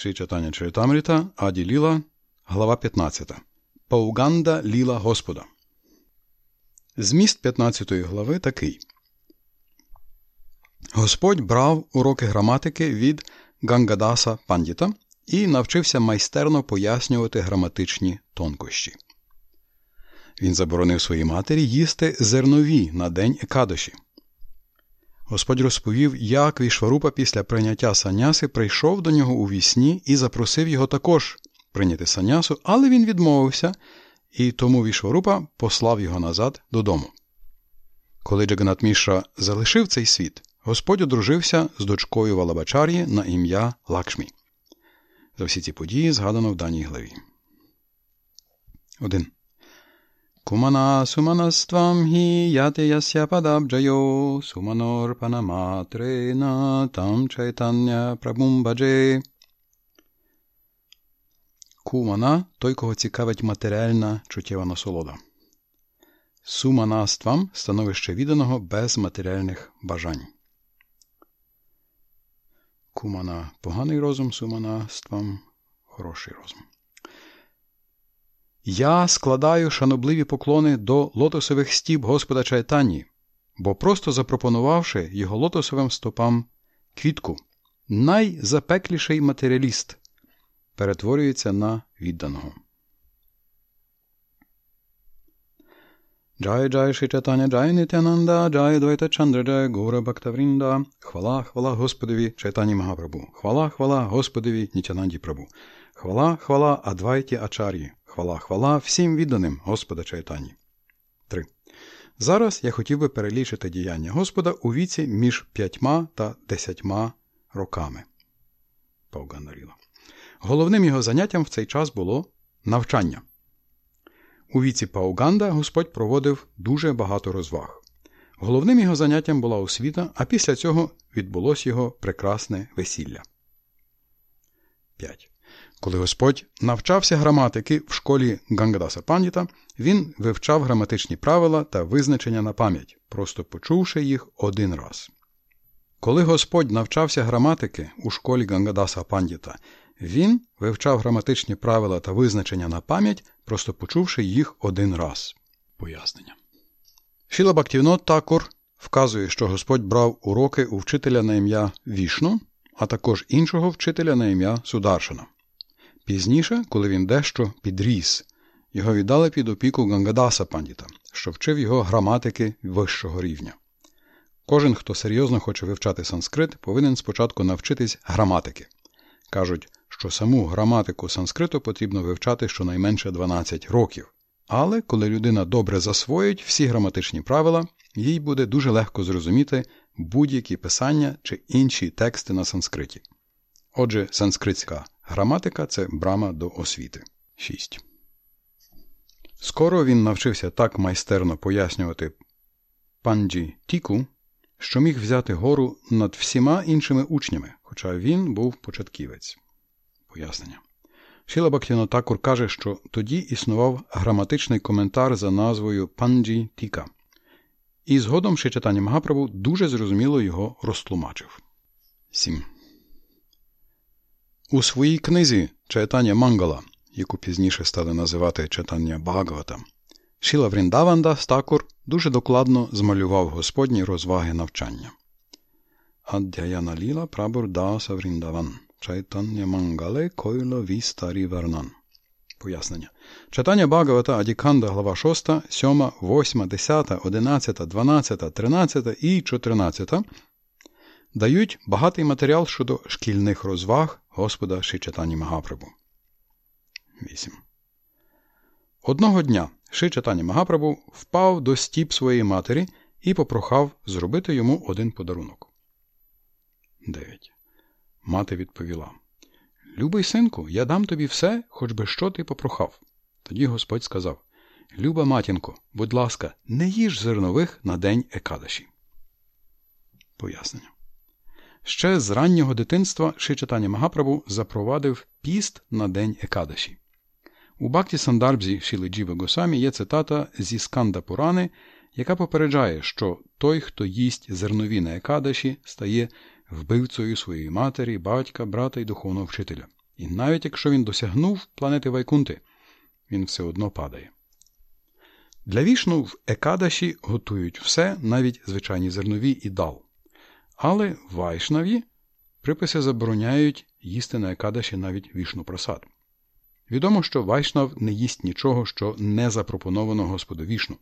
Ши читання Чаритамріта, Аді Ліла, глава 15. Пауганда Ліла Господа. Зміст 15 глави такий. Господь брав уроки граматики від Гангадаса Пандіта і навчився майстерно пояснювати граматичні тонкощі. Він заборонив своїй матері їсти зернові на день Екадоші. Господь розповів, як Вішварупа після прийняття саняси прийшов до нього у вісні і запросив його також прийняти санясу, але він відмовився, і тому Вішварупа послав його назад додому. Коли Джаганат Міша залишив цей світ, Господь одружився з дочкою Валабачар'ї на ім'я Лакшмі. За всі ці події згадано в даній главі. 1. Кумана суманаствам хі яте яся падабджайо суманорпанаматрена там чайтання прабумбадже. Кумана той, кого цікавить матеріальна чуттєва насолода. Суманаствам становище відданого без матеріальних бажань. Кумана поганий розум, суманаствам хороший розум. Я складаю шанобливі поклони до лотосових стіп Господа Чайтаньї, бо просто запропонувавши його лотосовим стопам квітку, найзапекліший матеріаліст перетворюється на відданого. Джая Джая Шрі Чайтанья Джая Нітьянанда, Джаядвайта Чандра Джая Ґаура Бгакта Врінда. Хвала, хвала Господові Чайтаньї Магапрабгу. Хвала, хвала Господові Нітьянанді Прабгу. Хвала, хвала Адвайті Ачар'ї. Хвала, хвала всім відданим Господа Чайтані. 3. Зараз я хотів би перелічити діяння Господа у віці між п'ятьма та десятьма роками. Пауганаріла. Головним його заняттям в цей час було навчання. У віці Пауганда Господь проводив дуже багато розваг. Головним його заняттям була освіта, а після цього відбулось його прекрасне весілля. 5. Коли Господь навчався граматики в школі Гангадаса Пандіта, він вивчав граматичні правила та визначення на пам'ять, просто почувши їх один раз. Коли Господь навчався граматики у школі Гангадаса Пандіта, він вивчав граматичні правила та визначення на пам'ять, просто почувши їх один раз. Пояснення. Шіла Бактівнот Такур вказує, що Господь брав уроки у вчителя на ім'я Вішну, а також іншого вчителя на ім'я Сударшина. Пізніше, коли він дещо підріс, його віддали під опіку Гангадаса Пандіта, що вчив його граматики вищого рівня. Кожен, хто серйозно хоче вивчати санскрит, повинен спочатку навчитись граматики. Кажуть, що саму граматику санскриту потрібно вивчати щонайменше 12 років. Але коли людина добре засвоїть всі граматичні правила, їй буде дуже легко зрозуміти будь-які писання чи інші тексти на санскриті. Отже, санскритська граматика це брама до освіти. 6. Скоро він навчився так майстерно пояснювати панджі Тіку, що міг взяти гору над всіма іншими учнями, хоча він був початківець. Пояснення. Шріла Бгактівінода Тхакур каже, що тоді існував граматичний коментар за назвою Панджі Тіка. І згодом Шрі Чайтанья Магапрабгу дуже зрозуміло його розтлумачив. 7. У своїй книзі Чайтанья Мангала, яку пізніше стали називати Чайтанья Бгагавата, Шріла Вріндавана дас Тхакур дуже докладно змалював Господні розваги навчання. Аддяяна Ліла Прабур Даса Вріндаван Чайтання Мангале Койло Вістарі Вернан. Пояснення. Читання Бхагавата Адіканда, глава 6, 7, 8, 10, 11, 12, 13 і 14 дають багатий матеріал щодо шкільних розваг Господа Шичатані Магапрабу. 8. Одного дня Шичатані Магапрабу впав до стіп своєї матері і попрохав зробити йому один подарунок. 9. Мати відповіла Любий синку, я дам тобі все, хоч би що ти попрохав. Тоді Господь сказав Люба матінко, будь ласка, не їж зернових на день Екадаші. Пояснення. Ще з раннього дитинства Шичатані Магапрабу запровадив піст на день Екадаші. У Бакті Сандарбзі Шілиджіва Госамі є цитата зі Сканда Пурани, яка попереджає, що той, хто їсть зернові на Екадаші, стає вбивцею своєї матері, батька, брата і духовного вчителя. І навіть якщо він досягнув планети Вайкунти, він все одно падає. Для вішну в Екадаші готують все, навіть звичайні зернові і дал. Але Вайшнаві приписи забороняють їсти на Екадаші навіть вішну просад. Відомо, що Вайшнав не їсть нічого, що не запропоновано Господу вішну.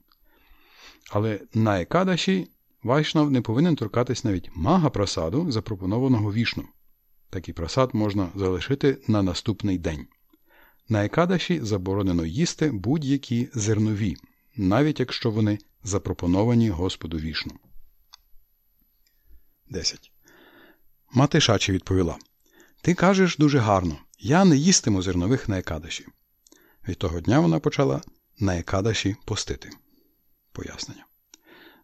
Але на Екадаші Вайшнав не повинен торкатись навіть мага просаду, запропонованого вішну. Такий просад можна залишити на наступний день. На Екадаші заборонено їсти будь-які зернові, навіть якщо вони запропоновані Господу вішну. 10. Мати Шачі відповіла Ти кажеш дуже гарно. Я не їстиму зернових на Екадаші. Від того дня вона почала на Екадаші постити. Пояснення.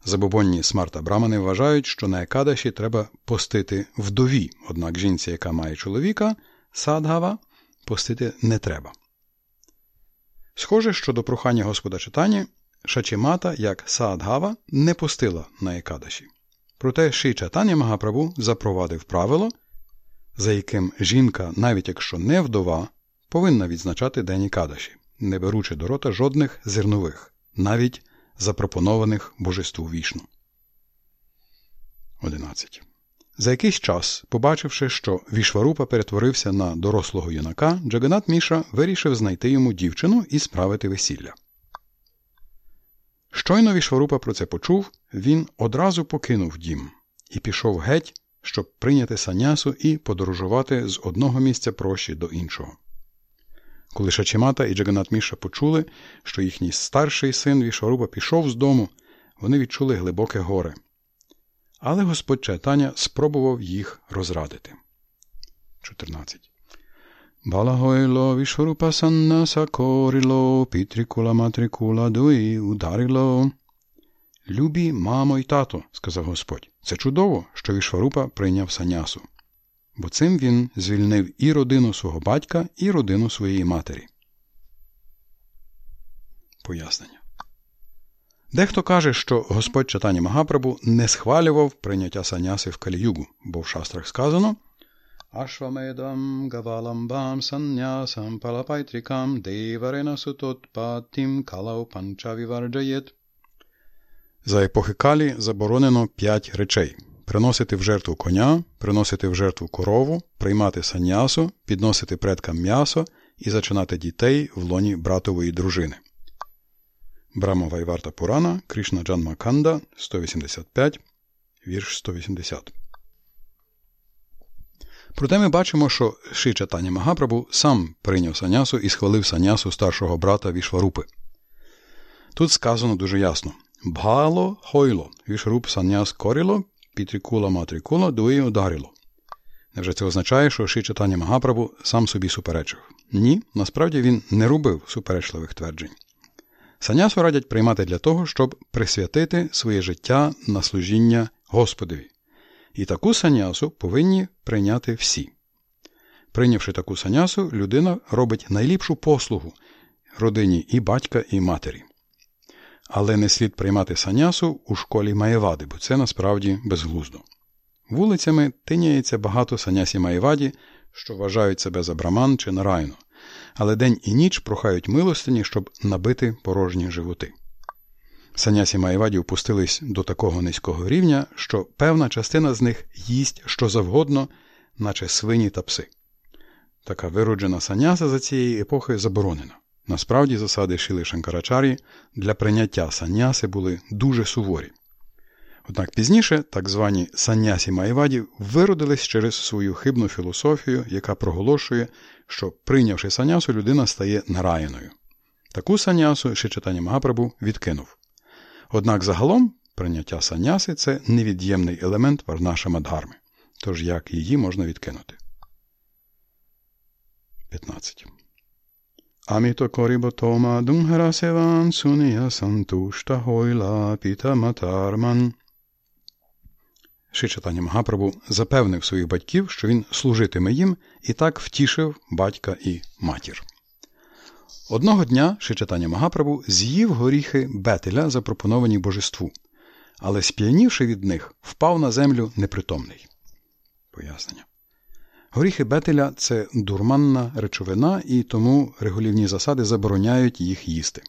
Забобонні смарта Брамани вважають, що на Екадаші треба постити вдові, однак жінці, яка має чоловіка, садгава, постити не треба. Схоже, що до прохання Господа читання Шачімата, як Саадгава, не постила на Екадаші. Проте Ши Чатані Магапрабу запровадив правило, за яким жінка, навіть якщо не вдова, повинна відзначати День Екадаші, не беручи до рота жодних зернових, навіть запропонованих божеству вішну. 11. За якийсь час, побачивши, що Вішварупа перетворився на дорослого юнака, Джаганат Міша вирішив знайти йому дівчину і справити весілля. Щойно Вішварупа про це почув, він одразу покинув дім і пішов геть, щоб прийняти санясу і подорожувати з одного місця прощі до іншого. Коли Шачімата і Джаганат Міша почули, що їхній старший син Вішварупа пішов з дому, вони відчули глибоке горе. Але Господь Чайтаня спробував їх розрадити. 14. Вішварупа Саннаса коріло, пітрікула матрікула дуї ударило. Любі, мамо й тато, сказав Господь, це чудово, що Вішварупа прийняв санясу. Бо цим він звільнив і родину свого батька, і родину своєї матері. Пояснення. Дехто каже, що Господь Чатані Магапрабу не схвалював прийняття саняси в Каліюгу, бо в шастрах сказано Ашвамедам гаваламбам саннясам палапайтрикам деварена сутотпатім калау панчавіварджаєт. За епохи Калі заборонено п'ять речей приносити в жертву коня, приносити в жертву корову, приймати санясу, підносити предкам м'ясо і зачинати дітей в лоні братової дружини. Брама Вайварта Пурана, Кришна Джанма Канда, 185, вірш 180. Проте ми бачимо, що Ши Чатані Магапрабу сам прийняв санясу і схвалив санясу старшого брата Вішварупи. Тут сказано дуже ясно Бхало хойло, Вішваруп саняс коріло, пітрікула матрікула, дуї ударило. Невже це означає, що Ши Чатані Магапрабу сам собі суперечив? Ні, насправді він не робив суперечливих тверджень. Санясу радять приймати для того, щоб присвятити своє життя на служіння Господові. І таку санясу повинні прийняти всі. Прийнявши таку санясу, людина робить найліпшу послугу родині і батька, і матері. Але не слід приймати санясу у школі Маєвади, бо це насправді безглуздо. Вулицями тиняється багато санясі Маєваді, що вважають себе за браман чи нарайну, але день і ніч прохають милостині, щоб набити порожні животи. Санясі Маєваді опустились до такого низького рівня, що певна частина з них їсть що завгодно, наче свині та пси. Така вироджена саняса за цієї епохи заборонена. Насправді засади Шіли Шанкарачарі для прийняття саняси були дуже суворі. Однак пізніше так звані санясі Майваді виродились через свою хибну філософію, яка проголошує, що прийнявши санясу, людина стає нараєною. Таку санясу Шичатані Магапрабу відкинув. Однак загалом прийняття саняси це невід'ємний елемент Варнаша Мадгарми, тож як її можна відкинути. 15. Аміто корібо тома думгара севан сунія сантушта хойла піта матарман. Шичатані Магапрабу запевнив своїх батьків, що він служитиме їм і так втішив батька і матір. Одного дня Шичатані Магапрабу з'їв горіхи бетеля, запропоновані божеству, але сп'янівши від них, впав на землю непритомний. Пояснення. Горіхи бетеля це дурманна речовина, і тому регулівні засади забороняють їх їсти.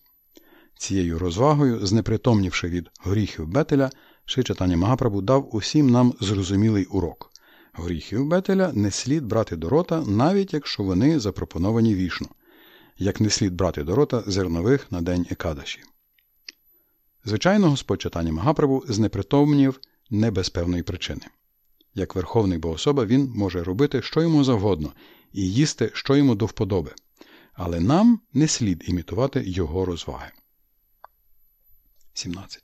Цією розвагою, знепритомнівши від горіхів бетеля, Шичатані Магапрабу дав усім нам зрозумілий урок. Горіхів бетеля не слід брати до рота, навіть якщо вони запропоновані вішну, як не слід брати до рота зернових на день Екадаші. Звичайно, Господь читання Магапрабу знепритомнів не без певної причини. Як верховний богособа він може робити що йому завгодно і їсти, що йому до вподоби. Але нам не слід імітувати його розваги. 17.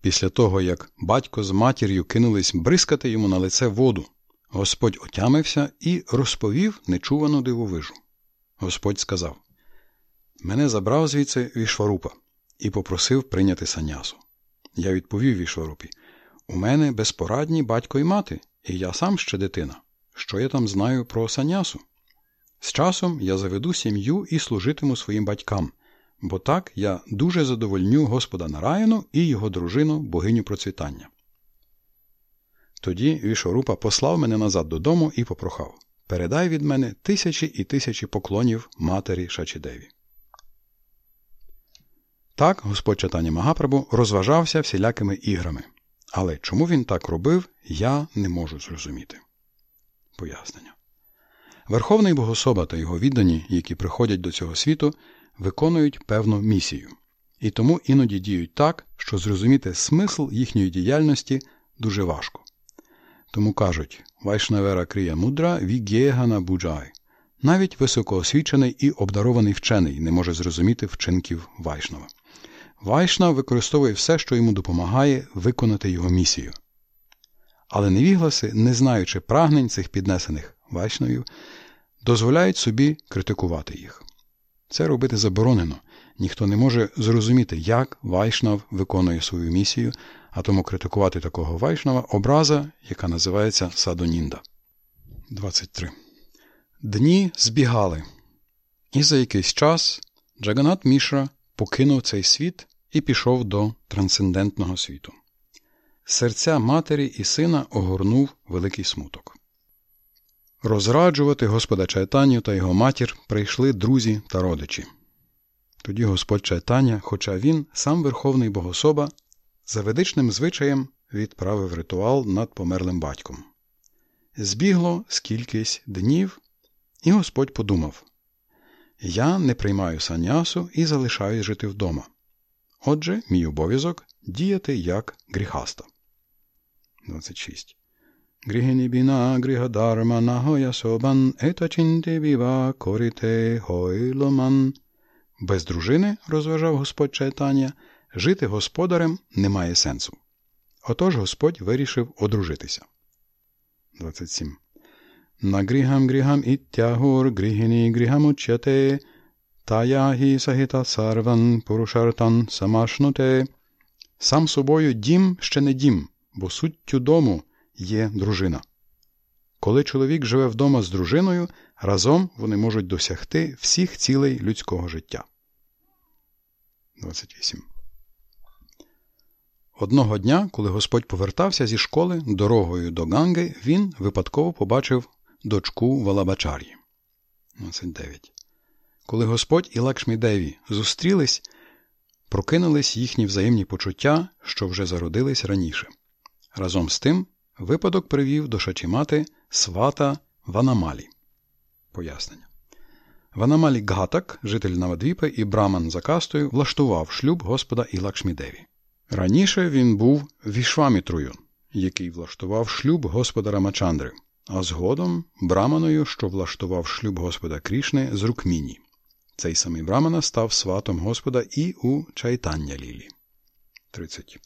Після того, як батько з матір'ю кинулись бризкати йому на лице воду, Господь отямився і розповів нечувану дивовижу. Господь сказав: Мене забрав звідси Вішварупа і попросив прийняти санясу. Я відповів Вішварупі: У мене безпорадні батько і мати, і я сам ще дитина. Що я там знаю про санясу? З часом я заведу сім'ю і служитиму своїм батькам, бо так я дуже задовольню Господа Нараяну і його дружину, богиню процвітання. Тоді Вішорупа послав мене назад додому і попрохав Передай від мене тисячі і тисячі поклонів матері Шачідеві. Так Господь читання Магапрабу розважався всілякими іграми. Але чому він так робив, я не можу зрозуміти. Пояснення. Верховний Богособа та його віддані, які приходять до цього світу, виконують певну місію, і тому іноді діють так, що зрозуміти смисл їхньої діяльності дуже важко. Тому кажуть Вайшнавера Крія Мудра Вігєгана Буджай. Навіть високоосвічений і обдарований вчений не може зрозуміти вчинків Вайшнава. Вайшнав використовує все, що йому допомагає виконати його місію. Але невігласи, не знаючи прагнень цих піднесених вайшнавів, дозволяють собі критикувати їх. Це робити заборонено. Ніхто не може зрозуміти, як Вайшнав виконує свою місію, а тому критикувати такого Вайшнава образа, яка називається Садонінда. 23. Дні збігали. І за якийсь час Джаганат Мішра покинув цей світ і пішов до трансцендентного світу. Серця матері і сина огорнув великий смуток. Розраджувати Господа Чайтаню та його матір прийшли друзі та родичі. Тоді Господь Чайтаня, хоча він, сам Верховний Богособа, за ведичним звичаєм відправив ритуал над померлим батьком. Збігло скількись днів, і Господь подумав Я не приймаю санясу і залишаюсь жити вдома. Отже, мій обов'язок діяти як гріхаста. 26. Грігінібіна грігадарма нагоя собан етачінти віва коріте гойломан. Без дружини, розважав Господь Чайтання, жити господарем немає сенсу. Отож Господь вирішив одружитися. 27. Нагрігам грігам іттягур грігіні грігам учяте, таягі сагіта сарван пурушартан самашнуте. Сам собою дім ще не дім, бо суттю дому є дружина. Коли чоловік живе вдома з дружиною, разом вони можуть досягти всіх цілей людського життя. 28. Одного дня, коли Господь повертався зі школи дорогою до Ганги, він випадково побачив дочку Валабачар'ї. 29. Коли Господь і Лакшмідеві зустрілись, прокинулись їхні взаємні почуття, що вже зародились раніше. Разом з тим Випадок привів до Шачімати свата Ванамалі. Пояснення. Ванамалі Гатак, житель Навадвіпи і Браман за кастою, влаштував шлюб Господа і Лакшмідеві. Раніше він був Вішвамітрою, який влаштував шлюб Господа Рамачандри, а згодом Браманою, що влаштував шлюб Господа Крішни з Рукміні. Цей самий Брамана став сватом Господа і у Чайтання Лілі. 30.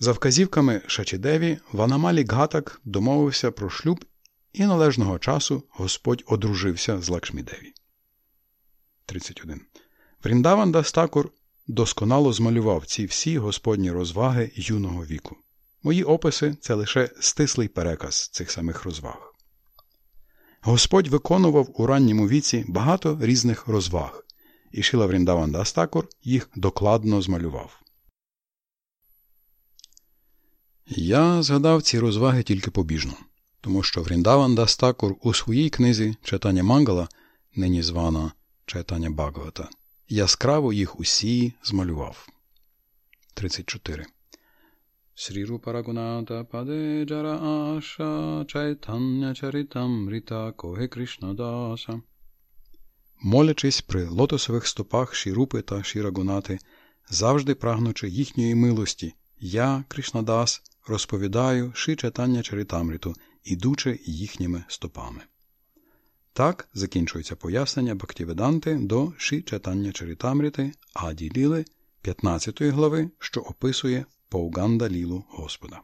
За вказівками Шачідеві Ванамалі Гатак домовився про шлюб і належного часу Господь одружився з Лакшмідеві. 31. Вріндаван Дастакур досконало змалював ці всі господні розваги юного віку. Мої описи це лише стислий переказ цих самих розваг. Господь виконував у ранньому віці багато різних розваг, і Шіла Вріндаван Дастакур їх докладно змалював. Я згадав ці розваги тільки побіжно. тому що Вріндаван Дастакур у своїй книзі Читання Мангала, нині звана Читання Багавата, яскраво їх усі змалював. 34. Шрі Рупа Рагуната Паде Джара Аша Чайтання Чаритамрита Коге Кришна Даса. Молячись при лотосових стопах Шірупи та Шірагунати, завжди прагнучи їхньої милості, я, Кришнадас, розповідаю Ши Чайтання Чаритамриту, ідучи їхніми стопами. Так закінчується пояснення Бхактіведанти до Ші читання Чарітамріти, Аді Ліли 15 глави, що описує Пауганда Лілу Господа.